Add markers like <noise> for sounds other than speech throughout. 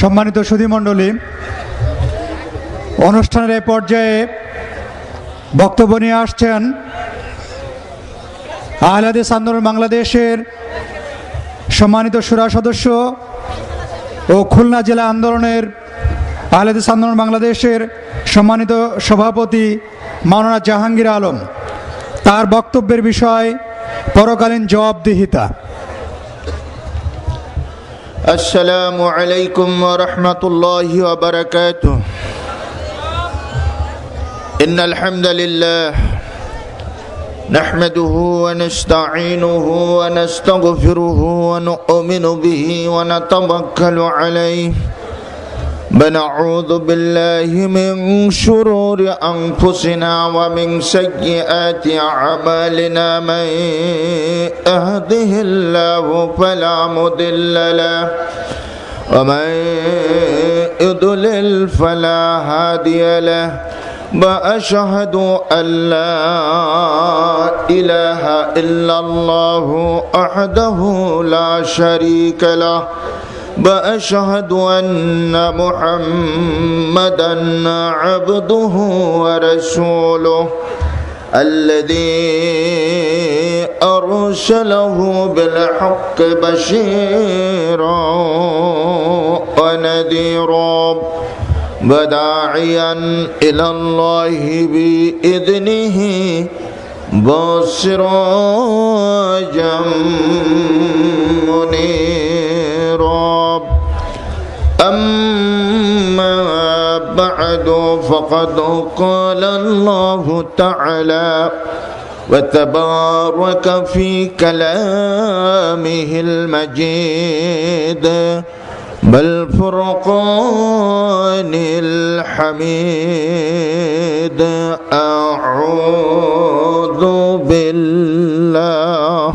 সম্মানিত সুধীমণ্ডলী অনুষ্ঠানের এই পর্যায়ে বক্তব্য নিয়ে আসছেন আহলাদিস আন্দোলন বাংলাদেশের সম্মানিত সুরা সদস্য ও খুলনা জেলা আন্দোলনের আহলাদিস আন্দোলন বাংলাদেশের সম্মানিত সভাপতি মাওলানা জাহাঙ্গীর আলম। তার বক্তব্যের বিষয় পরকালীন জবাবদিহিতা। السلام عليكم ورحمة الله وبركاته. إن الحمد لله نحمده ونستعينه ونستغفره ونؤمن به ونتوكل عليه. ونعوذ بالله من شرور أنفسنا ومن سيئات أعمالنا من يهده الله فلا مضل له ومن يضلل فلا هادي له وأشهد أن لا إله إلا الله وحده لا شريك له واشهد أن محمدا عبده ورسوله الذي أرسله بالحق بشيرا ونذيرا وداعيا إلى الله بإذنه وسراجا منيرا أما بعد فقد قال الله تعالى وتبارك في كلامه المجيد بل فرقان الحميد. أعوذ بالله.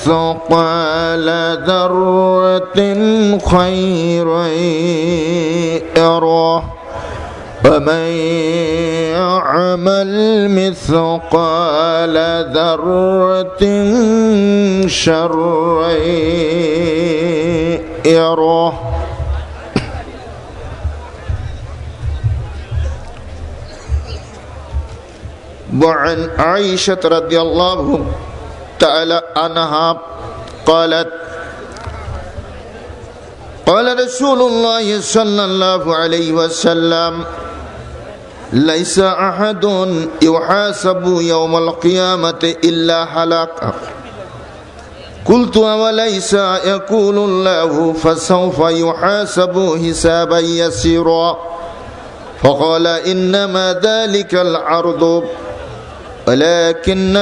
مثقال ذرة خيرا يره ومن يعمل مثقال ذرة شرا يره وعن عائشة رضي الله تعالى عنها قالت قال رسول الله صلى الله عليه وسلم ليس أحد يحاسب يوم القيامة إلا هلك قلت وليس يقول الله فسوف يحاسب حسابا يسيرا؟ فقال إنما ذلك العرض ولكن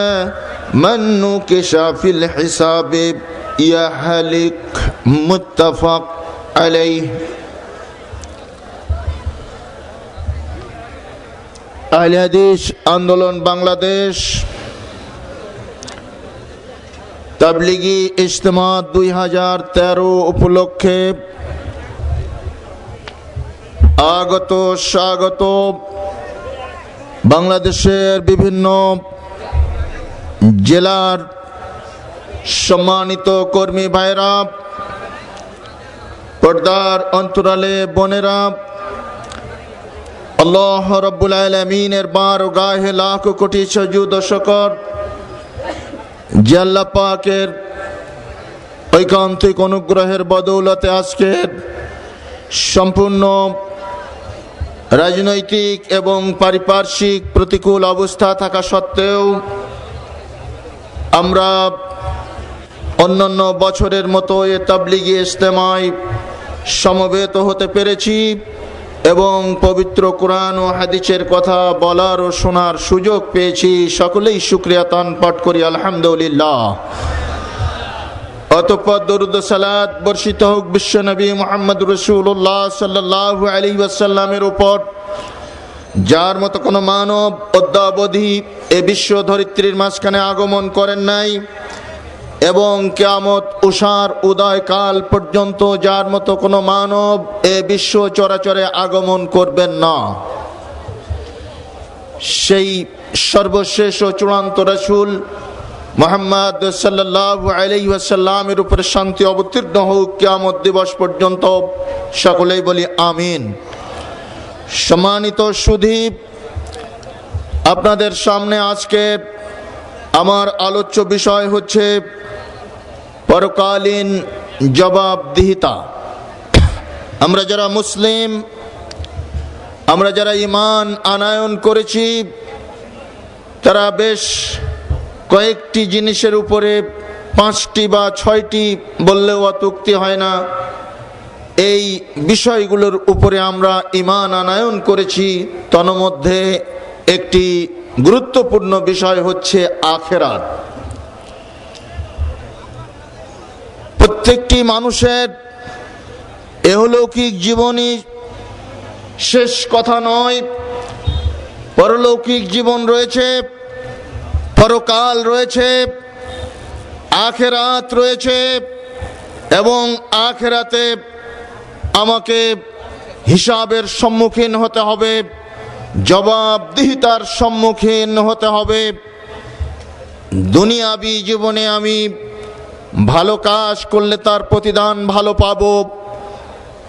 মন্নু কেশাফিল হিসাবে ইয়াহালিক মুত্তাফাক আলাই আহলে আন্দোলন বাংলাদেশ তাবলিগি ইজতেমা দুই হাজার তেরো উপলক্ষে আগত, স্বাগত। বাংলাদেশের বিভিন্ন জেলার সম্মানিত কর্মী ভাইরা পর্দার অন্তরালে বোনেরা, আল্লাহ রব্বুল আলমিনের বার গাহে লাখ কোটি সজুদ শকর, যে আল্লাহ পাকের ঐকান্তিক অনুগ্রহের বদৌলতে আজকের সম্পূর্ণ রাজনৈতিক এবং পারিপার্শ্বিক প্রতিকূল অবস্থা থাকা সত্ত্বেও আমরা অন্যান্য বছরের মতো এ তাবলিগি ইজতেমায় সমবেত হতে পেরেছি এবং পবিত্র কোরআন ও হাদিসের কথা বলার ও শোনার সুযোগ পেয়েছি। সকলেই শুক্রিয়া তান পাঠ করি, আলহামদুলিল্লাহ। অতপর দরুদ বর্ষিত হোক বিশ্ব নবী মোহাম্মদ রসুল্লাহ সাল্লাহ আলী ওয়াসাল্লামের উপর। যার মতো কোনো মানব অদ্যাবধি এ বিশ্ব ধরিত্রীর মাঝখানে আগমন করেন নাই এবং কেয়ামত উষার উদয়কাল পর্যন্ত যার মতো কোনো মানব এ বিশ্ব চরাচরে আগমন করবেন না। সেই সর্বশেষ ও চূড়ান্ত রসুল মোহাম্মদ সাল্লাহ আলাইসাল্লামের উপরে শান্তি অবতীর্ণ হোক কেয়ামত দিবস পর্যন্ত সকলেই বলি আমিন। সম্মানিত সুদীপ, আপনাদের সামনে আজকে আমার আলোচ্য বিষয় হচ্ছে পরকালীন জবাবদিহিতা। আমরা যারা মুসলিম, আমরা যারা ইমান আনায়ন করেছি, তারা বেশ কয়েকটি জিনিসের উপরে পাঁচটি বা ছয়টি বললেও অতুক্তি হয় না। এই বিষয়গুলোর উপরে আমরা ইমান আনায়ন করেছি, তন্মধ্যে একটি গুরুত্বপূর্ণ বিষয় হচ্ছে আখেরাত। প্রত্যেকটি মানুষের এহলৌকিক জীবনী শেষ কথা নয়, পরলৌকিক জীবন রয়েছে, পরকাল রয়েছে, আখেরাত রয়েছে এবং আখেরাতে আমাকে হিসাবের সম্মুখীন হতে হবে, জবাবদিহিতার সম্মুখীন হতে হবে। দুনিয়াবি জীবনে আমি ভালো কাজ করলে তার প্রতিদান ভালো পাব,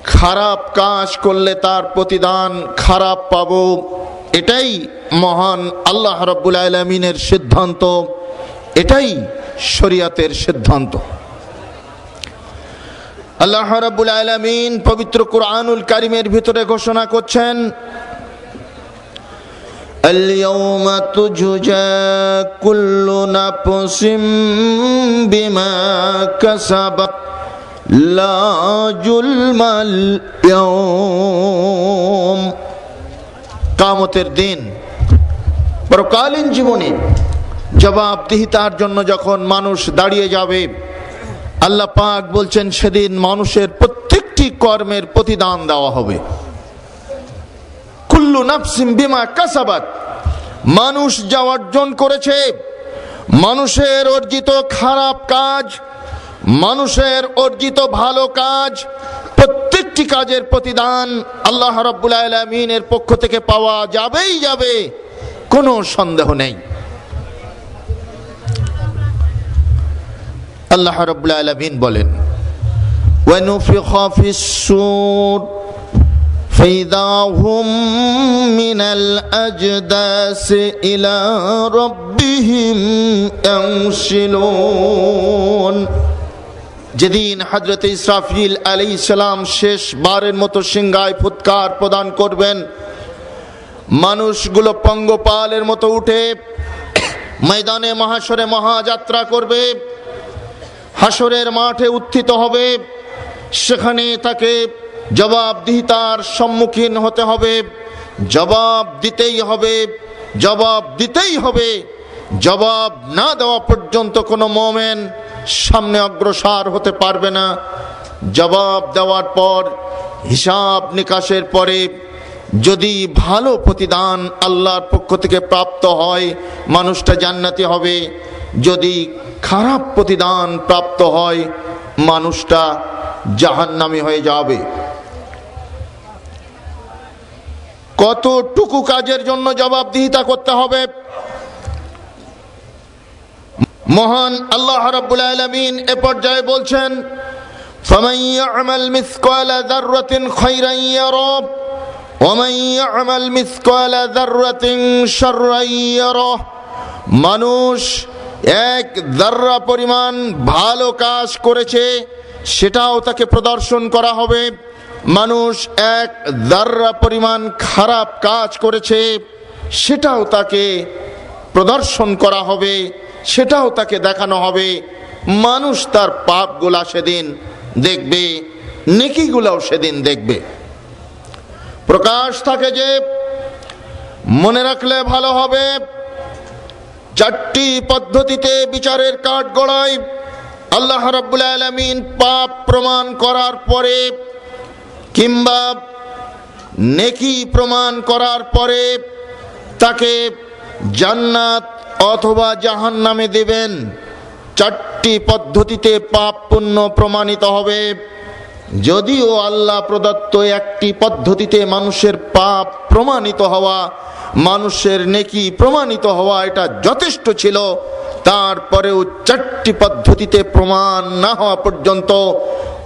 খারাপ কাজ করলে তার প্রতিদান খারাপ পাব। এটাই মহান আল্লাহ রব্বুল আলমিনের সিদ্ধান্ত, এটাই শরিয়াতের সিদ্ধান্ত। আল্লাহ রাবুল আলমিন পবিত্র কুরআনুল কারিমের ভিতরে ঘোষণা করছেন اليوم تجزى كل نفس بما كسبت لا جلم اليوم কামতের দিন পরকালীন জীবনে জবাবদিহিতার জন্য যখন মানুষ দাঁড়িয়ে যাবে আল্লাহ পাক বলছেন, সেদিন মানুষের প্রত্যেকটি কর্মের প্রতিদান দেওয়া হবে। কুল্লু নাফসিম বিমা কাসাবাত। মানুষ যা অর্জন করেছে, মানুষের অর্জিত খারাপ কাজ, মানুষের অর্জিত ভালো কাজ, প্রত্যেকটি কাজের প্রতিদান আল্লাহ রব্বুল আলমিনের পক্ষ থেকে পাওয়া যাবেই যাবে, কোনো সন্দেহ নেই। আল্লাহ রব্বুল আলমিন বলেন ونفخ في السور فإذا هم من الأجداس إلى ربهم ينسلون যেদিন হজরত ইসরাফিল আলী সালাম শেষ বারের মতো সিংহায় ফুৎকার প্রদান করবেন মানুষগুলো পঙ্গপালের মতো উঠে ময়দানে মহাসরে মহাযাত্রা করবে হাসরের মাঠে উত্থিত হবে। সেখানে তাকে জবাবদিহিতার সম্মুখীন হতে হবে। জবাব দিতেই হবে। জবাব দিতেই হবে। জবাব না দেওয়া পর্যন্ত কোনো মোমেন সামনে অগ্রসর হতে পারবে না। জবাব দেওয়ার পর, হিসাব নিকাশের পরে যদি ভালো প্রতিদান আল্লাহর পক্ষ থেকে প্রাপ্ত হয়, মানুষটা জান্নাতি হবে। যদি খারাপ প্রতিদান প্রাপ্ত হয় মানুষটা জাহান্নামি হয়ে যাবে কতটুকু কাজের জন্য জবাবদিহিতা করতে হবে মহান আল্লাহ রাব্বুল আলামিন এ পর্যায়ে বলছেন فمن يعمل مثقال ذرة خيرا يره ومن يعمل مثقال ذرة شرا يره মানুষ এক দাররা পরিমাণ ভালো কাজ করেছে, সেটাও তাকে প্রদর্শন করা হবে। মানুষ এক দাররা পরিমাণ খারাপ কাজ করেছে, সেটাও তাকে প্রদর্শন করা হবে, সেটাও তাকে দেখানো হবে। মানুষ তার পাপগুলা সেদিন দেখবে, নেকিগুলাও সেদিন দেখবে। প্রকাশ থাকে যে, মনে রাখলে ভালো হবে চারটি পদ্ধতিতে বিচারের কাঠ গড়ায় আল্লাহ রাব্বুল আলামিন পাপ প্রমাণ করার পরে কিংবা নেকি প্রমাণ করার পরে তাকে জান্নাত অথবা জাহান নামে দেবেন। চারটি পদ্ধতিতে পাপ পুণ্য প্রমাণিত হবে। যদিও আল্লাহ প্রদত্ত একটি পদ্ধতিতে মানুষের পাপ প্রমাণিত হওয়া মানুষের নেকি প্রমাণিত হওয়া এটা যথেষ্ট ছিল। তারপরেও চারটি পদ্ধতিতে প্রমাণ না হওয়া পর্যন্ত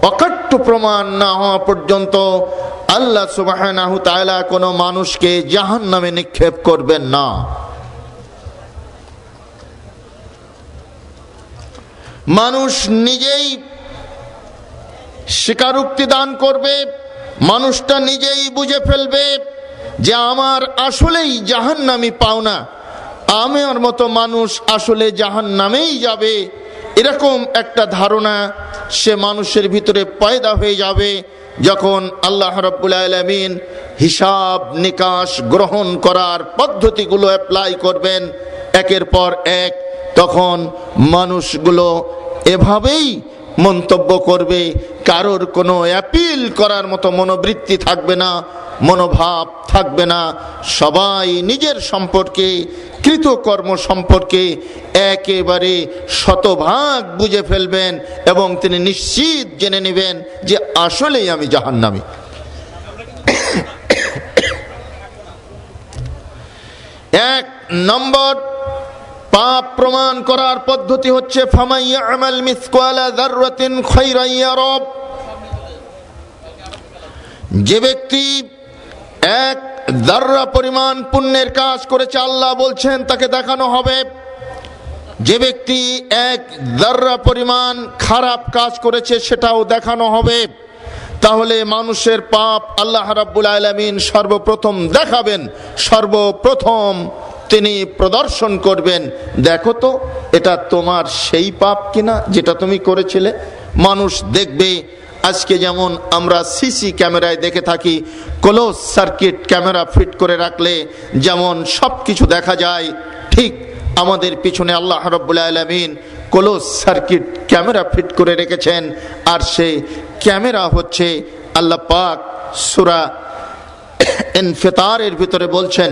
অকাট্য প্রমাণ না হওয়া পর্যন্ত আল্লাহ সুবাহ কোনো মানুষকে জাহান নামে নিক্ষেপ করবেন না। মানুষ নিজেই স্বীকারোক্তি দান করবে, মানুষটা নিজেই বুঝে ফেলবে যে আমার আসলেই জাহান নামি পাওনা। আমার মতো মানুষ আসলে জাহান নামেই যাবে। এরকম একটা ধারণা সে মানুষের ভিতরে পয়দা হয়ে যাবে যখন আল্লাহ রব্বুল আলমিন হিসাব নিকাশ গ্রহণ করার পদ্ধতিগুলো অ্যাপ্লাই করবেন একের পর এক। তখন মানুষগুলো এভাবেই মন্তব্য করবে, কারোর কোনো অ্যাপিল করার মতো মনোবৃত্তি থাকবে না, মনোভাব থাকবে না। সবাই নিজের সম্পর্কে, কৃতকর্ম সম্পর্কে একেবারে শতভাগ বুঝে ফেলবেন এবং তিনি নিশ্চিত জেনে নেবেন যে আসলেই আমি জাহান্নামি। <coughs> এক নম্বর পাপ প্রমাণ করার পদ্ধতি হচ্ছে ফামাইয়া আমাল যে ব্যক্তি এক দাররা পরিমাণ পুণ্যের কাজ করেছে, আল্লাহ বলছেন, তাকে দেখানো হবে। যে ব্যক্তি এক দাররা পরিমাণ খারাপ কাজ করেছে, সেটাও দেখানো হবে। তাহলে মানুষের পাপ আল্লাহ রাব্বুল আলমিন সর্বপ্রথম দেখাবেন, সর্বপ্রথম তিনি প্রদর্শন করবেন। দেখো তো, এটা তোমার সেই পাপ কিনা যেটা তুমি করেছিলে? মানুষ দেখবে। আজকে যেমন আমরা সিসি ক্যামেরায় দেখে থাকি, ক্লোজ সার্কিট ক্যামেরা ফিট করে রাখলে যেমন সব কিছু দেখা যায়, ঠিক আমাদের পিছনে আল্লাহ রব্বুল্লা আলমিন ক্লোজ সার্কিট ক্যামেরা ফিট করে রেখেছেন। আর সেই ক্যামেরা হচ্ছে আল্লাহ পাক সুরা ইনফেতারের ভিতরে বলছেন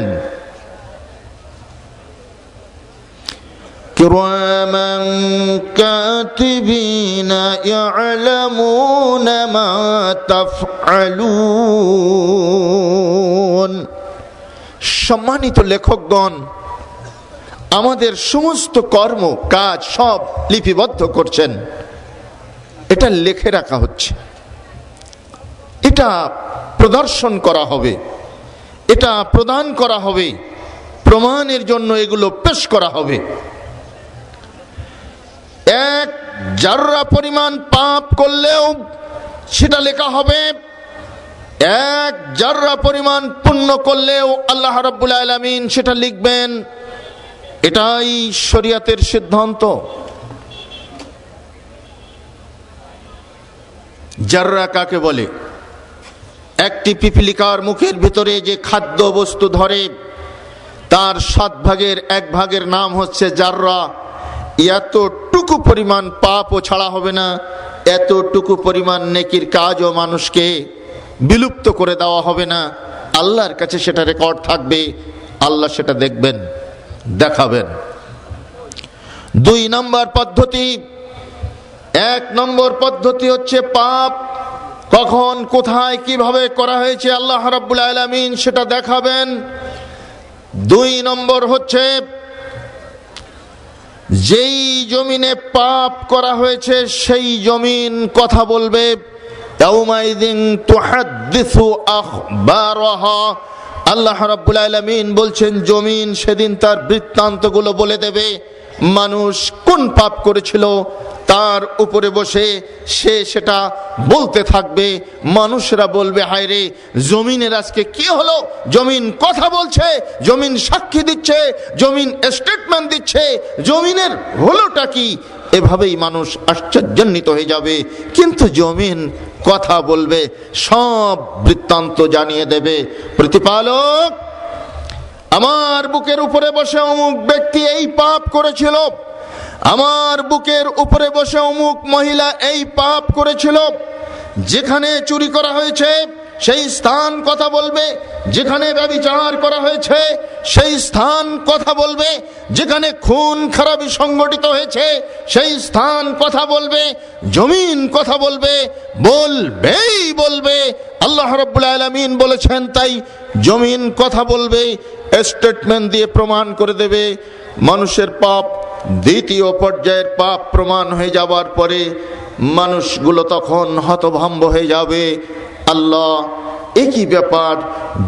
كراما كاتبين يعلمون ما تفعلون সম্মানিত লেখকগণ আমাদের সমস্ত কর্ম কাজ সব লিপিবদ্ধ করছেন এটা লেখে রাখা হচ্ছে এটা প্রদর্শন করা হবে এটা প্রদান করা হবে প্রমাণের জন্য এগুলো পেশ করা হবে এক জাররা পরিমাণ পাপ করলেও সেটা লেখা হবে, এক জাররা পরিমাণ পুণ্য করলেও আল্লাহ রাব্বুল আলমিন সেটা লিখবেন। এটাই শরিয়াতের সিদ্ধান্ত। জাররা কাকে বলে? একটি পিপিলিকার মুখের ভিতরে যে খাদ্য বস্তু ধরে, তার সাত ভাগের এক ভাগের নাম হচ্ছে জাররা এতটুকু পরিমাণ পাপও ছাড়া হবে না, এতটুকু পরিমাণ নেকির কাজও মানুষকে বিলুপ্ত করে দেওয়া হবে না। আল্লাহর কাছে সেটা রেকর্ড থাকবে, আল্লাহ সেটা দেখবেন, দেখাবেন। দুই নম্বর পদ্ধতি, এক নম্বর পদ্ধতি হচ্ছে পাপ কখন, কোথায়, কীভাবে করা হয়েছে, আল্লাহ রাব্বুল আলমিন সেটা দেখাবেন। দুই নম্বর হচ্ছে যেই জমিনে পাপ করা হয়েছে, সেই জমিন কথা বলবে আল্লাহ রবুল আলমিন বলছেন, জমিন সেদিন তার বৃত্তান্তগুলো বলে দেবে। মানুষ কোন পাপ করেছিল? তার উপরে বসে সে সেটা বলতে থাকবে। মানুষরা বলবে, হায় রে, জমিনের আজকে কি হলো? জমিন কথা বলছে, জমিন সাক্ষী দিচ্ছে, জমিন স্টেটমেন্ট দিচ্ছে, জমিনের হলোটা কি? এভাবেই মানুষ আশ্চর্যান্বিত হয়ে যাবে। কিন্তু জমিন কথা বলবে, সব বৃত্তান্ত জানিয়ে দেবে। প্রতিপালক আমার বুকের উপরে বসে অমুক ব্যক্তি এই পাপ করেছিল। আমার বুকের উপরে বসে অমুক মহিলা এই পাপ করেছিল। যেখানে চুরি করা হয়েছে, সেই স্থান কথা বলবে। যেখানে ব্যবিচার করা হয়েছে, সেই স্থান কথা বলবে। যেখানে খুন খারাপি সংগঠিত হয়েছে, সেই স্থান কথা বলবে। জমিন কথা বলবে, বলবেই বলবে। আল্লাহ রব্বুল আলমিন বলেছেন, তাই জমিন কথা বলবে। স্টেটমেন্ট দিয়ে প্রমাণ করে দেবে, মানুষের পাপ, দ্বিতীয় পর্যায়ের পাপ প্রমাণ হয়ে যাবার পরে মানুষগুলো তখন হতভম্ব হয়ে যাবে। আল্লাহ একই ব্যাপার?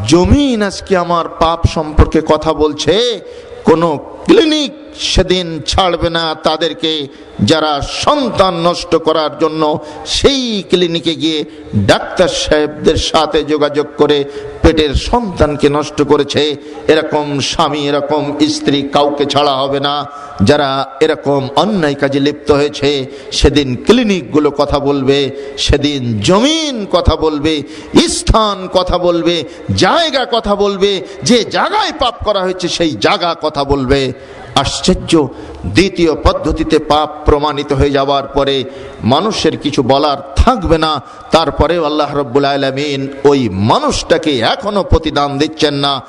জমিন আজকে আমার পাপ সম্পর্কে কথা বলছে? কোনো ক্লিনিক সেদিন ছাড়বে না তাদেরকে যারা সন্তান নষ্ট করার জন্য সেই ক্লিনিকে গিয়ে ডাক্তার সাহেবদের সাথে যোগাযোগ করে পেটের সন্তানকে নষ্ট করেছে। এরকম স্বামী, এরকম স্ত্রী কাউকে ছাড়া হবে না। যারা এরকম অন্যায় কাজে লিপ্ত হয়েছে, সেদিন ক্লিনিকগুলো কথা বলবে, সেদিন জমিন কথা বলবে, স্থান কথা বলবে, জায়গা কথা বলবে, যে জায়গায় পাপ করা হয়েছে সেই জায়গা কথা বলবে। আশ্চর্য। দ্বিতীয় পদ্ধতিতে পাপ প্রমাণিত হয়ে যাওয়ার পরে মানুষের কিছু বলার থাকবে না। তারপরে আল্লাহ রব্বুল আলমিন ওই মানুষটাকে এখনও প্রতিদান দিচ্ছেন না।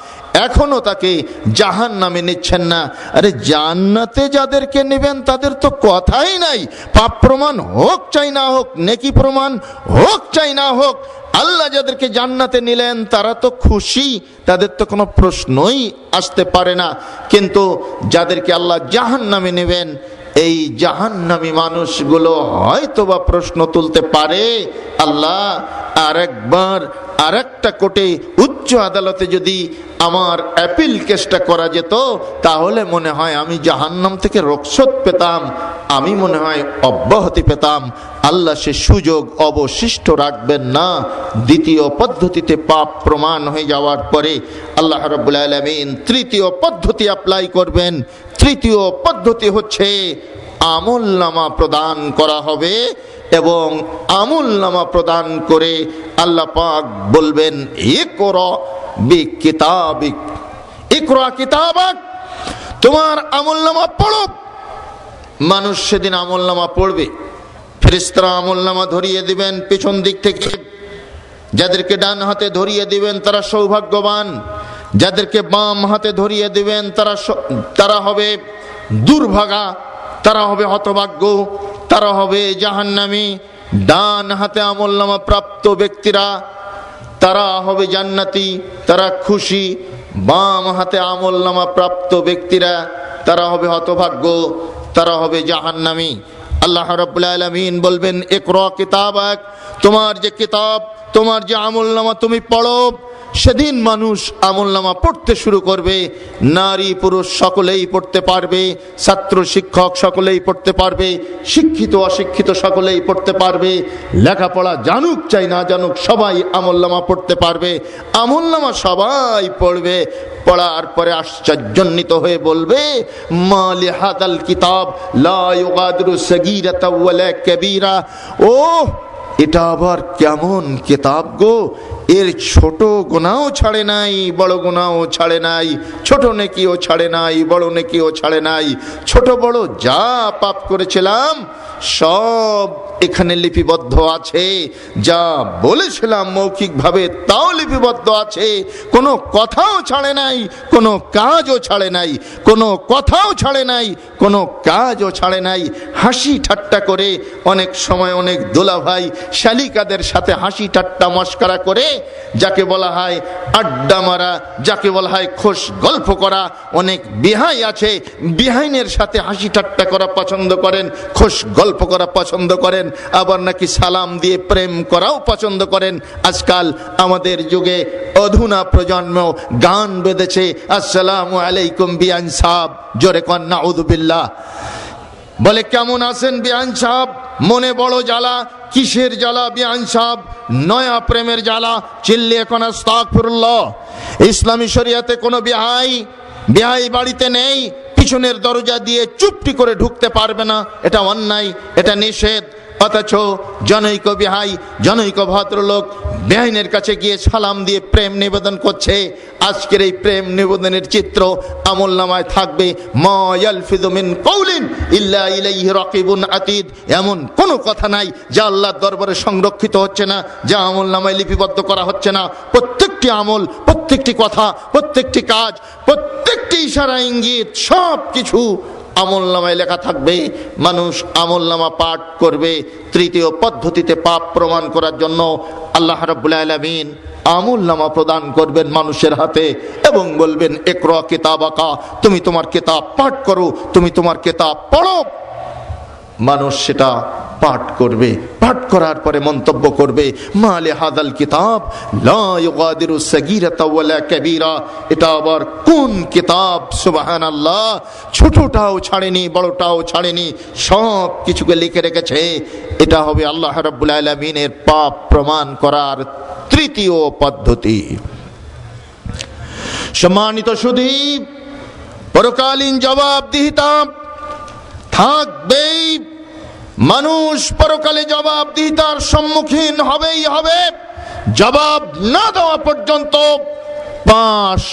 এখনও তাকে জাহান নামে নিচ্ছেন না। আরে জান্নাতে যাদেরকে নেবেন, তাদের তো কথাই নাই। পাপ প্রমাণ হোক চাই না হোক, নেকি প্রমাণ হোক চাই না হোক, আল্লাহ যাদেরকে জান্নাতে নিলেন, তারা তো খুশি, তাদের তো কোনো প্রশ্নই আসতে পারে না। কিন্তু যাদেরকে আল্লাহ জাহান নামে নেবেন, এই জাহান্নামী মানুষগুলো হয়তো বা প্রশ্ন তুলতে পারে। আল্লাহ আরেকবার, আরেকটা কোটে উচ্চ আদালতে যদি আমার অ্যাপিল কেসটা করা যেত, তাহলে মনে হয় আমি জাহান্নাম থেকে রক্ষত পেতাম, আমি মনে হয় অব্যাহতি পেতাম। আল্লাহ সে সুযোগ অবশিষ্ট রাখবেন না। দ্বিতীয় পদ্ধতিতে পাপ প্রমাণ হয়ে যাওয়ার পরে আল্লাহ রবুল্লা আলমিন তৃতীয় পদ্ধতি অ্যাপ্লাই করবেন। তৃতীয় পদ্ধতি হচ্ছে আমল নামা প্রদান করা হবে। এবং আমল নামা প্রদান করে আল্লাহ পাক বলবেন কিতাবিক ইকরা কিতাবাক। তোমার আমল নামা পড়ো। মানুষ সেদিন আমল নামা পড়বে। ফেরিস্তারা আমল নামা ধরিয়ে দিবেন পেছন দিক থেকে। যাদেরকে ডান হাতে ধরিয়ে দিবেন, তারা সৌভাগ্যবান। যাদেরকে বাম হাতে ধরিয়ে দিবেন, তারা তারা হবে দুর্ভাগা, তারা হবে হতভাগ্য। তারা হবে জাহান্নামী। ডান হাতে আমলনামা প্রাপ্ত ব্যক্তিরা, তারা হবে জান্নাতি, তারা খুশি। বাম হাতে আমলনামা প্রাপ্ত ব্যক্তিরা, তারা হবে হতভাগ্য, তারা হবে জাহান্নামী। আল্লাহ রব্বুল আলমিন বলবেন একর কিতাব এক তোমার যে কিতাব, তোমার যে আমলনামা তুমি পড়ো সেদিন মানুষ আমল নামা পড়তে শুরু করবে। নারী পুরুষ সকলেই পড়তে পারবে। ছাত্র শিক্ষক সকলেই পড়তে পারবে। শিক্ষিত, অশিক্ষিত সকলেই পড়তে পারবে। লেখাপড়া জানুক চাই না জানুক, সবাই আমল নামা পড়তে পারবে। আমল নামা সবাই পড়বে। পড়ার পরে আশ্চর্যান্বিত হয়ে বলবে মালি হাদাল কিতাব, লা ইউগাদিরু সাগীরাতা ওয়ালা কাবীরা। ও এটা আবার কেমন কেতাব গো! এর ছোট গোনাও ছাড়ে নাই, বড় গোনাও ছাড়ে নাই, ছোট নেকিও ছাড়ে নাই, বড় নেকিও ছাড়ে নাই, ছোট বড় যা পাপ করেছিলাম, সব এখানে লিপিবদ্ধ আছে। যা বলেছিলাম মৌখিকভাবে তাও লিপিবদ্ধ আছে। কোনো কথাও ছাড়ে নাই, কোনো কাজও ছাড়ে নাই, কোনো কথাও ছাড়ে নাই, কোনো কাজও ছাড়ে নাই। হাসি ঠাট্টা করে অনেক সময় অনেক দোলা ভাই শালিকাদের সাথে হাসি ঠাট্টা মস্করা করে যাকে বলা হয় আড্ডা মারা, যাকে বলা হয় খোশ গল্প করা, অনেক বিহাই আছে। বিহাইনের সাথে হাসি ঠাট্টা করা পছন্দ করেন, খোশ গল্প করা পছন্দ করেন, আবার নাকি সালাম দিয়ে প্রেম করাও পছন্দ করেন। আজকাল আমাদের যুগে অধুনা প্রজন্ম গান বেঁধেছে, আসসালাম আলাইকুম বিয়ান সাহ জোরে কন্যা উদুবিল্লাহ বলে, কেমন আছেন বিয়ান সাহ মনে বড় জ্বালা। কিসের জ্বালা বিয়ান সাহ নয়া প্রেমের জ্বালা। চিল্লি এখন আস্তাগফিরুল্লাহ। ইসলামী শরিয়াতে কোনো বিহাই বিহাই বাড়িতে নেই। পিছনের দরজা দিয়ে চুপটি করে ঢুকতে পারবে না। এটা অন্যায়, এটা নিষেধ। অথচ জনৈক বিহাই, জনৈক ভদ্রলোক বেহাইনের কাছে গিয়ে সালাম দিয়ে প্রেম নিবেদন করছে। আজকের এই প্রেম নিবেদনের চিত্র আমল নামায় থাকবে। কৌলিন ইল্লা রাকিবুন এমন কোনো কথা নাই যা আল্লাহর দরবারে সংরক্ষিত হচ্ছে না, যা আমল নামায় লিপিবদ্ধ করা হচ্ছে না। প্রত্যেকটি আমল, প্রত্যেকটি কথা, প্রত্যেকটি কাজ, প্রত্যেকটি ইশারা, ইঙ্গিত সব কিছু আমল নামায় লেখা থাকবে, মানুষ আমল নামা পাঠ করবে, তৃতীয় পদ্ধতিতে পাপ প্রমাণ করার জন্য আল্লাহ রাবুল আলমিন আমল নামা প্রদান করবেন মানুষের হাতে এবং বলবেন একর কেতাব আঁকা তুমি তোমার কেতাব পাঠ করো, তুমি তোমার কেতাব পড়ো। মানুষ সেটা পাঠ করবে। পাঠ করার পরে মন্তব্য করবে, মালে হাদাল কিতাব? কবিরা। এটা আবার কোন কিতাব? সুবাহান আল্লাহ ছোটটাও ছাড়েনি, বড়টাও ছাড়েনি, সব কিছুকে লিখে রেখেছে। এটা হবে আল্লাহ রাব্বুল আলমিনের পাপ প্রমাণ করার তৃতীয় পদ্ধতি। সম্মানিত সুদীপ, পরকালীন জবাবদিহিতা থাকবেই মানুষ পরকালে জবাবদিহিতার সম্মুখীন হবেই হবে। জবাব না দেওয়া পর্যন্ত পা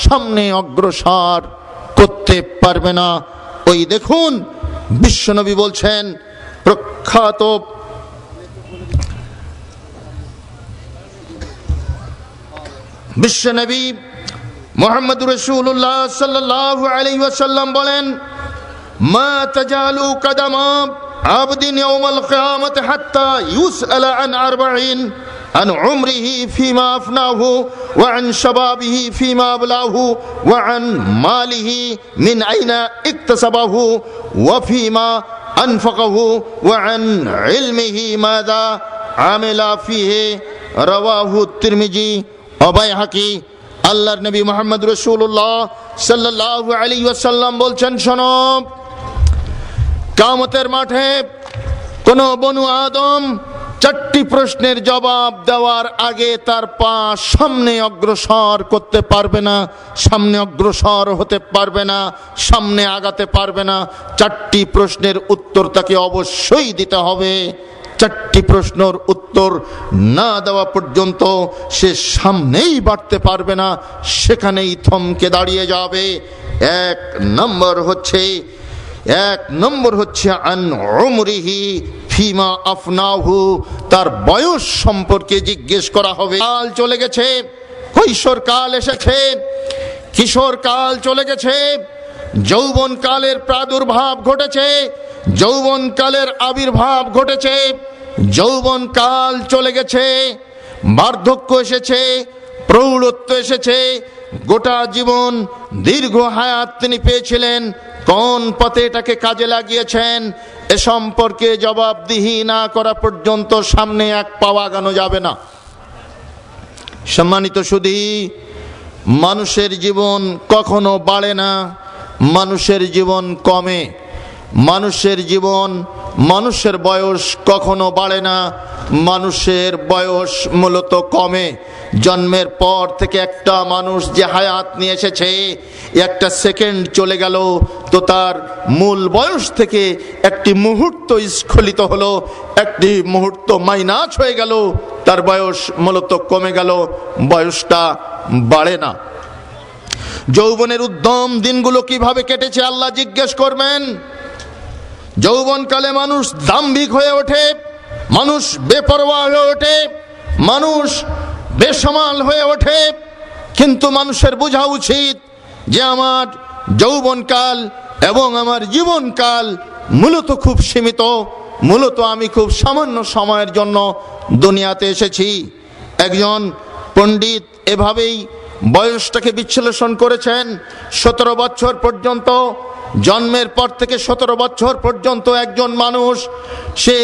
সামনে অগ্রসর করতে পারবে না। ওই দেখুন, বিশ্বনবী বলছেন, প্রখ্যাত বিশ্বনবী মোহাম্মদ রসুল্লাহ সাল্লাহ আলী ওয়াসাল্লাম বলেন মা তাজালু কদমা عبد يوم القيامة حتى يسأل عن أربعين عن عمره فيما أفناه وعن شبابه فيما أبلاه وعن ماله من أين اكتسبه وفيما أنفقه وعن علمه ماذا عمل فيه رواه الترمذي وبيهقي আল্লাহর নবী মোহাম্মদ রসুল্লাহ সাল্লাহ আলী ওয়াসাল্লাম বলছেন শোনো কামতের মাঠে কোন বনু আদম চারটি প্রশ্নের জবাব দেওয়ার আগে তার পা সামনে অগ্রসর করতে পারবে না, সামনে অগ্রসর হতে পারবে না, সামনে আগাতে পারবে না। চারটি প্রশ্নের উত্তর তাকে অবশ্যই দিতে হবে। চারটি প্রশ্নর উত্তর না দেওয়া পর্যন্ত সে সামনেই বাড়তে পারবে না, সেখানেই থমকে দাঁড়িয়ে যাবে। এক নম্বর হচ্ছে এক নম্বর হচ্ছে ফিমা আফনাহু। তার বয়স সম্পর্কে জিজ্ঞেস করা হবে। কাল চলে গেছে, কৈশোর কাল এসেছে, কিশোর কাল চলে গেছে, যৌবন কালের প্রাদুর্ভাব ঘটেছে, যৌবন কালের আবির্ভাব ঘটেছে, যৌবন কাল চলে গেছে, বার্ধক্য এসেছে, প্রৌঢ়ত্ব এসেছে, গোটা জীবন দীর্ঘ হায়াত তিনি পেয়েছিলেন। কোন পথে এটাকে কাজে লাগিয়েছেন? এ সম্পর্কে জবাবদিহি না করা পর্যন্ত সামনে এক পাওয়া গানো যাবে না। সম্মানিত শুধু মানুষের জীবন কখনো বাড়ে না, মানুষের জীবন কমে। মানুষের জীবন, মানুষের বয়স কখনো বাড়ে না। মানুষের বয়স মূলত কমে। জন্মের পর থেকে একটা মানুষ যে হায়াত নিয়ে এসেছে, একটা সেকেন্ড চলে গেল, তো তার মূল বয়স থেকে একটি মুহূর্ত স্খলিত হলো, একটি মুহূর্ত মাইনাস হয়ে গেল, তার বয়স মূলত কমে গেল, বয়সটা বাড়ে না। যৌবনের উদ্যম দিনগুলো কীভাবে কেটেছে আল্লাহ জিজ্ঞেস করবেন? যৌবনকালে মানুষ দাম্ভিক হয়ে ওঠে, মানুষ বেপরোয়া হয়ে ওঠে, মানুষ বেসামাল হয়ে ওঠে। কিন্তু মানুষের বোঝা উচিত যে আমার যৌবনকাল এবং আমার জীবনকাল মূলত খুব সীমিত, মূলত আমি খুব সামান্য সময়ের জন্য দুনিয়াতে এসেছি। একজন পণ্ডিত এভাবেই বয়সটাকে বিশ্লেষণ করেছেন সতেরো বছর পর্যন্ত, জন্মের পর থেকে সতেরো বছর পর্যন্ত একজন মানুষ, সে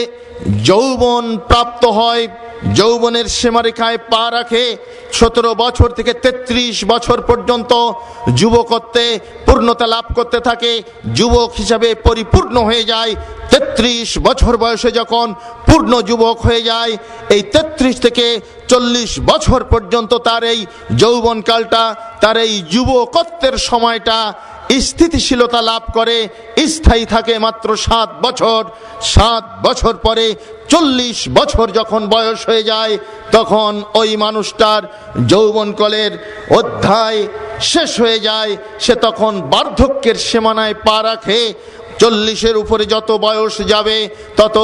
যৌবন প্রাপ্ত হয়, যৌবনের সীমারেখায় পা রাখে। সতেরো বছর থেকে ৩৩ বছর পর্যন্ত যুবকত্বে পূর্ণতা লাভ করতে থাকে। যুবক হিসাবে পরিপূর্ণ হয়ে যায়। ৩৩ বছর বয়সে যখন পূর্ণ যুবক হয়ে যায়, এই ৩৩ থেকে চল্লিশ বছর পর্যন্ত তার এই যৌবনকালটা, তার এই যুবকত্বের সময়টা স্থিতিশীলতা লাভ করে, স্থায়ী থাকে মাত্র সাত বছর। সাত বছর পরে চল্লিশ বছর যখন বয়স হয়ে যায়, তখন ওই মানুষটার যৌবনকলের অধ্যায় শেষ হয়ে যায়। সে তখন বার্ধক্যের সীমানায় পা রাখে চল্লিশের উপরে যত বয়স যাবে, তত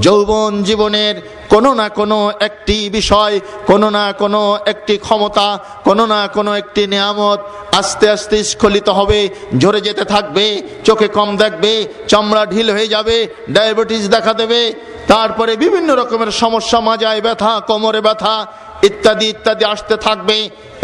যৌবন জীবনের কোনো না কোনো একটি বিষয়, কোনো না কোনো একটি ক্ষমতা, কোনো না কোনো একটি নিয়ামত আস্তে আস্তে স্খলিত হবে, ঝরে যেতে থাকবে, চোখে কম দেখবে, চামড়া ঢিল হয়ে যাবে, ডায়াবেটিস দেখা দেবে, তারপরে বিভিন্ন রকমের সমস্যা, মাজায় ব্যথা, কোমরে ব্যথা ইত্যাদি ইত্যাদি আসতে থাকবে।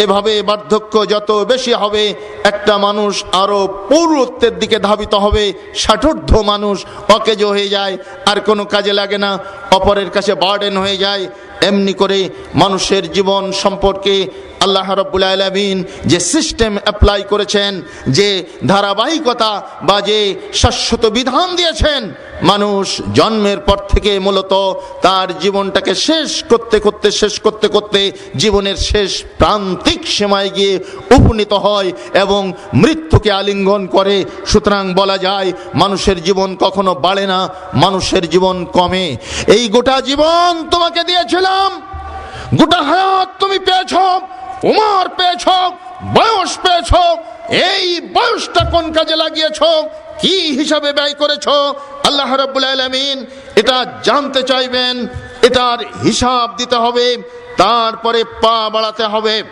এভাবে বার্ধক্য যত বেশি হবে, একটা মানুষ আরও পৌরত্বের দিকে ধাবিত হবে ষাটোর্ধ মানুষ অকেজ হয়ে যায়, আর কোনো কাজে লাগে না, অপরের কাছে বার্ডেন হয়ে যায়। এমনি করে মানুষের জীবন সম্পর্কে আল্লাহ রব্বুল আলমিন যে সিস্টেম অ্যাপ্লাই করেছেন, যে ধারাবাহিকতা বা যে শাশ্বত বিধান দিয়েছেন, মানুষ জন্মের পর থেকে মূলত তার জীবনটাকে শেষ করতে করতে, শেষ করতে করতে জীবনের শেষ প্রান্তিক সীমায় গিয়ে উপনীত হয় এবং মৃত্যুকে আলিঙ্গন করে। সুতরাং বলা যায়, মানুষের জীবন কখনো বাড়ে না, মানুষের জীবন কমে। এই গোটা জীবন তোমাকে দিয়েছিলাম। গোটা হায়াত তুমি পেয়েছ। উমার পেয়েছ, বয়স পেয়েছ, এই বয়সটা কোন কাজে লাগিয়েছ, কি হিসাবে ব্যয় করেছ? আল্লাহ রাব্বুল আলামিন এটা জানতে চাইবেন, এটার হিসাব দিতে হবে, তারপরে পা বাড়াতে হবে।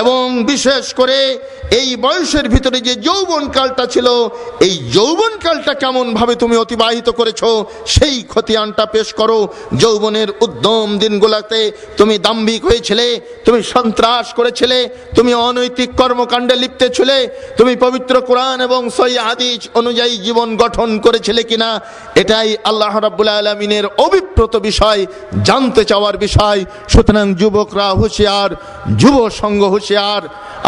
এবং বিশেষ করে এই বয়সের ভিতরে যে যৌবন কালটা ছিল, এই যৌবন কালটা কেমন ভাবে তুমি অতিবাহিত করেছ, সেই খতিয়ানটা পেশ করো। যৌবনের উদ্যম দিনগুলোতে তুমি দাম্ভিক হয়েছিলে, তুমি সন্ত্রাস করেছিলে, তুমি অনৈতিক কর্মকাণ্ডে লিপ্তে ছিলে, তুমি পবিত্র কোরআন এবং সই আদিজ অনুযায়ী জীবন গঠন করেছিলে কিনা, এটাই আল্লাহ রাব্বুল আলমিনের অভিপ্রত বিষয়, জানতে চাওয়ার বিষয়। সুতরাং যুবকরা হুঁশিয়ার যুব সংঘ হুঁশিয়ার,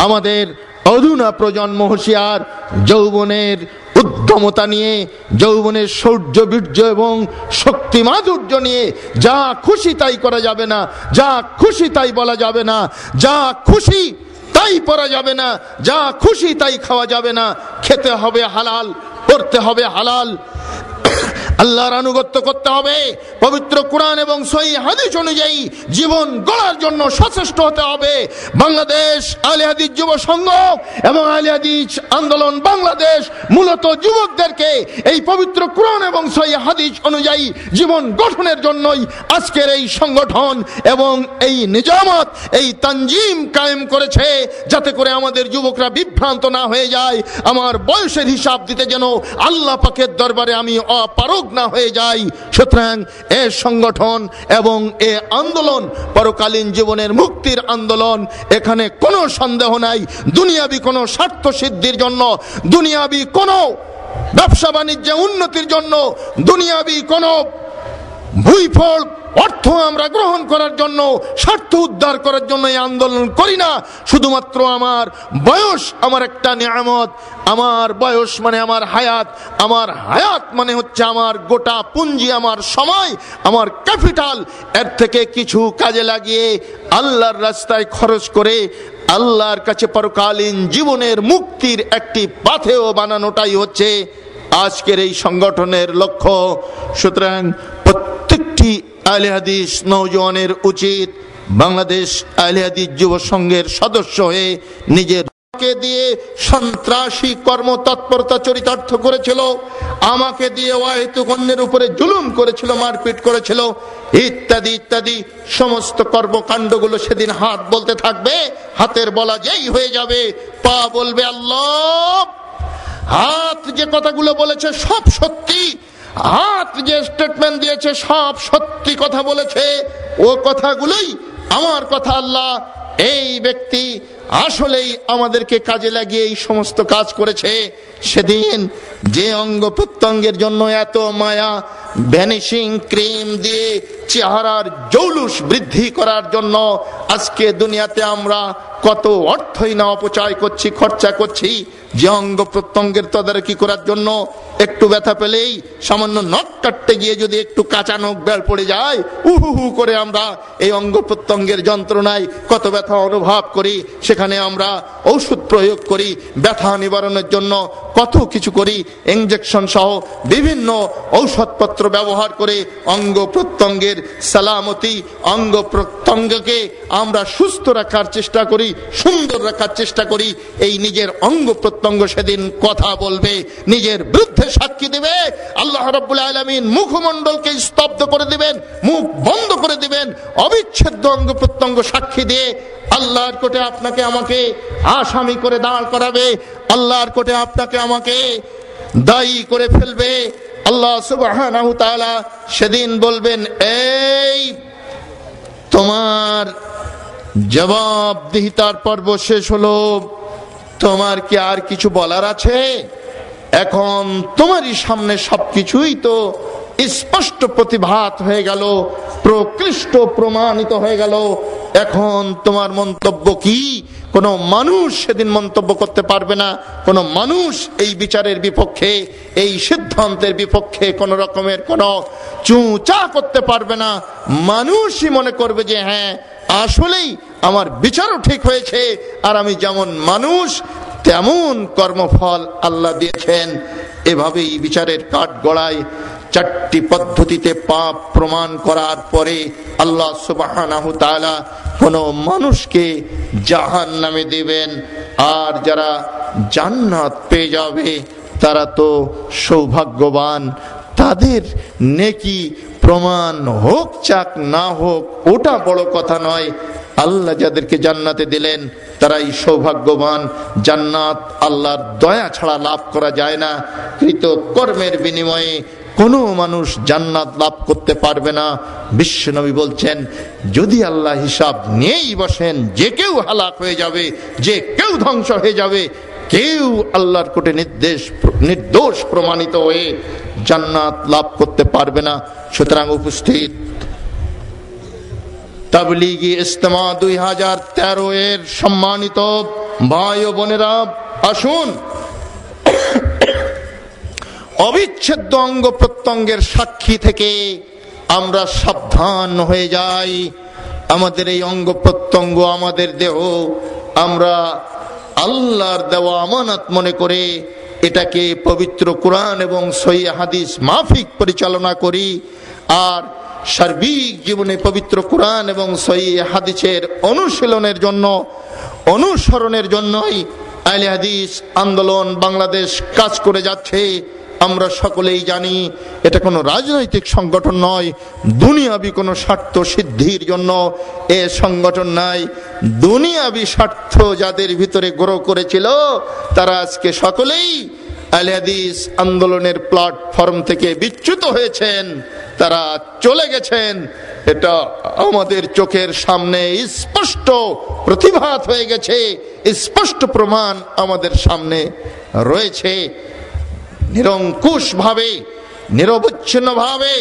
আমাদের অধুনা প্রজন্ম হুঁশিয়ার, যৌবনের উদ্যমতা নিয়ে, যৌবনের শৌর্য বীর্য এবং শক্তি মাধুর্য নিয়ে, যা খুশি তাই করা যাবে না, যা খুশি তাই বলা যাবে না, যা খুশি তাই পরা যাবে না, যা খুশি তাই খাওয়া যাবে না, খেতে হবে হালাল করতে হবে হালাল আল্লাহর আনুগত্য করতে হবে। পবিত্র কোরআন এবং সহি হাদিস অনুযায়ী জীবন গড়ার জন্য সচেষ্ট হতে হবে। বাংলাদেশ আলী হাদিস যুব সংঘ এবং আলী হাদিস আন্দোলন বাংলাদেশ মূলত যুবকদেরকে এই পবিত্র কোরআন এবং সহি হাদিস অনুযায়ী জীবন গঠনের জন্যই আজকের এই সংগঠন এবং এই নিজামত, এই তানজিম কায়েম করেছে যাতে করে আমাদের যুবকরা বিভ্রান্ত না হয়ে যায়। আমার বয়সের হিসাব দিতে যেন আল্লাহ পাকের দরবারে আমি অপারগ না হয়ে যায়, সুতরাং এ সংগঠন এবং এ আন্দোলন পরকালীন জীবনের মুক্তির আন্দোলন, এখানে কোনো সন্দেহ নাই। দুনিয়াবি কোনো স্বার্থ সিদ্ধির জন্য, দুনিয়াবি কোনো ব্যবসা বাণিজ্যে উন্নতির জন্য, দুনিয়াবি কোনো ভুইফল, অর্থ আমরা গ্রহণ করার জন্য, স্বার্থ উদ্ধার করার জন্য এই আন্দোলন করি না। শুধুমাত্র আমার বয়স আমার একটা নিয়ামত। আমার বয়স মানে আমার হায়াত। আমার হায়াত মানে হচ্ছে আমার গোটা পুঞ্জি আমার সময়, আমার ক্যাপিটাল। এর থেকে কিছু কাজে লাগিয়ে আল্লাহর রাস্তায় খরচ করে আল্লাহর কাছে পরকালীন জীবনের মুক্তির একটি পাথেও বানানোটাই হচ্ছে আজকের এই সংগঠনের লক্ষ্য। সুতরাং প্রত্যেকটি আলে হাদিস নৌজওয়ানের উচিত। বাংলাদেশ আলে হাদিস যুব সংঘের সদস্য হয়ে নিজের দিয়ে সন্ত্রাসী কর্ম তৎপরতা চরিতার্থ করেছিল, আমাকে দিয়ে অন্যের উপরে জুলুম করেছিল, মারপিট করেছিল, ইত্যাদি ইত্যাদি। সমস্ত কর্মকাণ্ডগুলো সেদিন হাত বলতে থাকবে, হাতের বলা যেই হয়ে যাবে, পা বলবে আল্লাহ। হাত যে কথাগুলো বলেছে সব সত্যি হাত যে স্টেটমেন্ট দিয়েছে, সব সত্যি কথা বলেছে। ও কথাগুলোই আমার কথা আল্লাহ। এই ব্যক্তি আসলেই আমাদেরকে কাজে লাগিয়ে এই সমস্ত কাজ করেছে। সেদিন যে অঙ্গ প্রত্যঙ্গের জন্য এত মায়া ভ্যানিশিং ক্রিম দিয়ে চেহারার জৌলুস বৃদ্ধি করার জন্য আজকে দুনিয়াতে আমরা কত অর্থই না অপচয় করছি, খরচা করছি, যে অঙ্গ প্রত্যঙ্গের তদারকি করার জন্য একটু ব্যথা পেলেই সামান্য নখ কাটতে গিয়ে যদি একটু কাঁচা নখ বেল পড়ে যায় উহু হু করে আমরা এই অঙ্গ প্রত্যঙ্গের যন্ত্রণায় কত ব্যথা অনুভব করি, সেখানে আমরা ঔষধ প্রয়োগ করি, ব্যথা নিবারণের জন্য কত কিছু করি ইঞ্জেকশন সহ বিভিন্ন ঔষধপত্র ব্যবহার করে অঙ্গ প্রত্যঙ্গের সালামতি, অঙ্গ প্রত্যঙ্গকে আমরা সুস্থ রাখার চেষ্টা করি, সুন্দর রাখার চেষ্টা করি। এই নিজের অঙ্গ প্রত্যঙ্গ সেদিন কথা বলবে, নিজের বিরুদ্ধে সাক্ষী দেবে। আল্লাহ রব্বুল আলমিন মুখমণ্ডলকে স্তব্ধ করে দিবেন, মুখ বন্ধ করে দিবেন, অবিচ্ছেদ্য অঙ্গ প্রত্যঙ্গ সাক্ষী দিয়ে আল্লাহর কোটে আপনাকে আমাকে আসামি করে দাঁড় করাবে। আল্লাহর কোটে আপনাকে আমাকে দায়ী করে ফেলবে। আল্লাহ সুবাহ সেদিন বলবেন, এই তোমার জবাবদিহিতার পর্ব শেষ হলো। তোমার কি আর কিছু বলার আছে? এখন তোমারই সামনে সবকিছুই তো স্পষ্ট প্রতিভাত হয়ে গেল, প্রকৃষ্ট প্রমাণিত হয়ে গেল। এখন তোমার মন্তব্য কি? কোন মানুষ সেদিন মন্তব্য করতে পারবে না, কোন মানুষ এই বিচারের বিপক্ষে, এই সিদ্ধান্তের বিপক্ষে কোন রকমের কোন চুচা করতে পারবে না। মানুষই মনে করবে যে হ্যাঁ আসলেই আমার বিচারও ঠিক হয়েছে, আর আমি যেমন মানুষ, তেমন কর্মফল আল্লাহ দিয়েছেন। এভাবেই বিচারের কাঠ গড়ায় চারটি পদ্ধতিতে পাপ প্রমাণ করার পরে আল্লাহ সুবাহ কোন মানুষকে জাহান নামে দেবেন। আর যারা জান্নাত পেয়ে যাবে, তারা তো সৌভাগ্যবান। তাদের নেকি প্রমাণ হোক চাক না হোক, ওটা বড় কথা নয়। আল্লাহ যাদেরকে জান্নাতে দিলেন, তারাই সৌভাগ্যবান। জান্নাত আল্লাহর দয়া ছাড়া লাভ করা যায় না। কৃত কর্মের বিনিময়ে কোনো মানুষ জান্নাত লাভ করতে পারবে না। বিশ্বনবী বলছেন, যদি আল্লাহ হিসাব নিয়েই বসেন, যে কেউ হালাক হয়ে যাবে, যে কেউ ধ্বংস হয়ে যাবে, কেউ আল্লাহর কোটে নির্দেশ, নির্দোষ প্রমাণিত হয়ে জান্নাত লাভ করতে পারবে না। সুতরাং উপস্থিত। তাবলিগি ইস্তেমা দুই হাজার তেরো এর সম্মানিত ভাই ও বোনেরা, আসুন। অবিচ্ছেদ্য অঙ্গ প্রত্যঙ্গের সাক্ষী থেকে আমরা সাবধান হয়ে যাই। আমাদের এই অঙ্গ প্রত্যঙ্গ, আমাদের দেহ, আমরা আল্লাহর দেওয়া আমানত মনে করে এটাকে পবিত্র কোরআন এবং সই হাদিস মাফিক পরিচালনা করি আর সার্বিক জীবনে পবিত্র কোরআন এবং সই হাদিসের অনুশীলনের জন্য, অনুসরণের জন্যই আইলে হাদিস আন্দোলন বাংলাদেশ কাজ করে যাচ্ছে। আমরা সকলেই জানি, এটা কোনো রাজনৈতিক সংগঠন নয়, দুনিয়াবি কোনো স্বার্থ সিদ্ধির জন্য। এ সংগঠন নাই, দুনিয়াবি স্বার্থ যাদের ভিতরে গ্রহ করেছিল, তারা আজকে সকলেই আলহাদিস আন্দোলনের প্ল্যাটফর্ম থেকে বিচ্যুত হয়েছেন, তারা চলে গেছেন। এটা আমাদের চোখের সামনে স্পষ্ট প্রতিভাত হয়ে গেছে, স্পষ্ট প্রমাণ আমাদের সামনে রয়েছে। নিরঙ্কুশ ভাবে নিরবচ্ছিন্ন ভাবে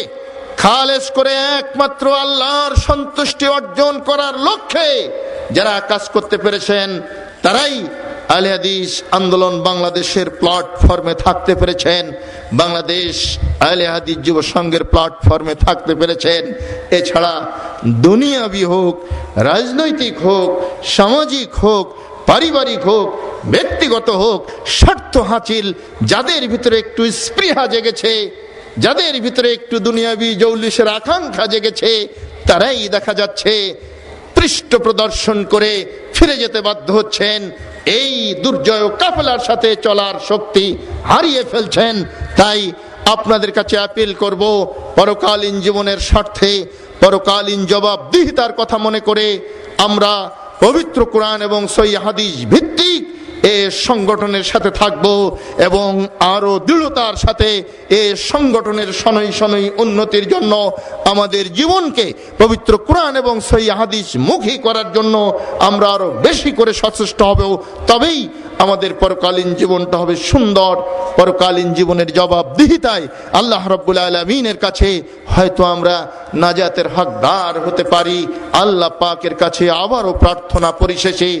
খালেস করে একমাত্র আল্লাহর সন্তুষ্টি অর্জন করার লক্ষ্যে যারা কাজ করতে পেরেছেন, তারাই আলে হাদিস আন্দোলন বাংলাদেশের প্ল্যাটফর্মে থাকতে পেরেছেন, বাংলাদেশ আলে হাদিস যুব সংঘের প্ল্যাটফর্মে থাকতে পেরেছেন। এছাড়া দুনিয়াবি হোক, রাজনৈতিক হোক, সামাজিক হোক পারিবারিক হোক, ব্যক্তিগত হোক, স্বার্থ হাসিল, যাদের ভিতরে একটু স্পৃহা জেগেছে, যাদের ভিতরে একটু দুনিয়াবি জৌলিশের আকাঙ্ক্ষা জেগেছে, তারাই দেখা যাচ্ছে, পৃষ্ঠ প্রদর্শন করে ফিরে যেতে বাধ্য হচ্ছেন। এই দুর্জয় কাফেলার সাথে চলার শক্তি হারিয়ে ফেলছেন। তাই আপনাদের কাছে আপিল করব, পরকালীন জীবনের স্বার্থে পরকালীন জবাবদিহিতার কথা মনে করে আমরা পবিত্র কোরআন এবং সই হাদিস ভিত্তিক এ সংগঠনের সাথে থাকব এবং আরও দৃঢ়তার সাথে এ সংগঠনের শনৈ শনৈ উন্নতির জন্য আমাদের জীবনকে পবিত্র কোরআন এবং সই হাদিস মুখী করার জন্য আমরা আরও বেশি করে সচেষ্ট হব তবেই আমাদের পরকালীন জীবনটা হবে সুন্দর। পরকালীন জীবনের জবাবদিহিতায় আল্লাহ রব্বুল আলমিনের কাছে হয়তো আমরা নাজাতের হকদার হতে পারি। আল্লাহ পাকের কাছে আবারও প্রার্থনা পরিশেষে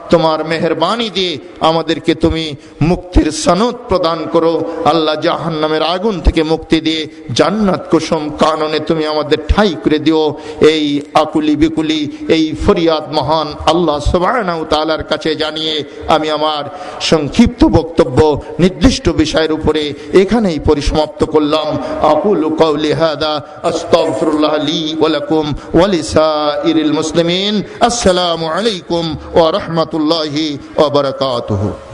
তোমার মেহরবানি দিয়ে আমাদেরকে তুমি মুক্তির সনদ প্রদান করো। আল্লাহ জাহান নামের আগুন থেকে মুক্তি দিয়ে জান্নাত কুসুম কাননে তুমি আমাদের ঠাই করে দিও। এই আকুলি বিকুলি, এই ফরিয়াদ মহান আল্লাহ সুবাহ তালার কাছে জানিয়ে আমি আমার সংক্ষিপ্ত বক্তব্য নির্দিষ্ট বিষয়ের উপরে এখানেই পরিসমাপ্ত করলাম। আকুল কৌলি হাদা, আস্তাগফিরুল্লাহ লি ওয়া লাকুম ওয়া মুসলিমিন। আসসালামু আলাইকুম ওয়া রাহমাতুল্লাহি। ওয়া বারাকাতুহু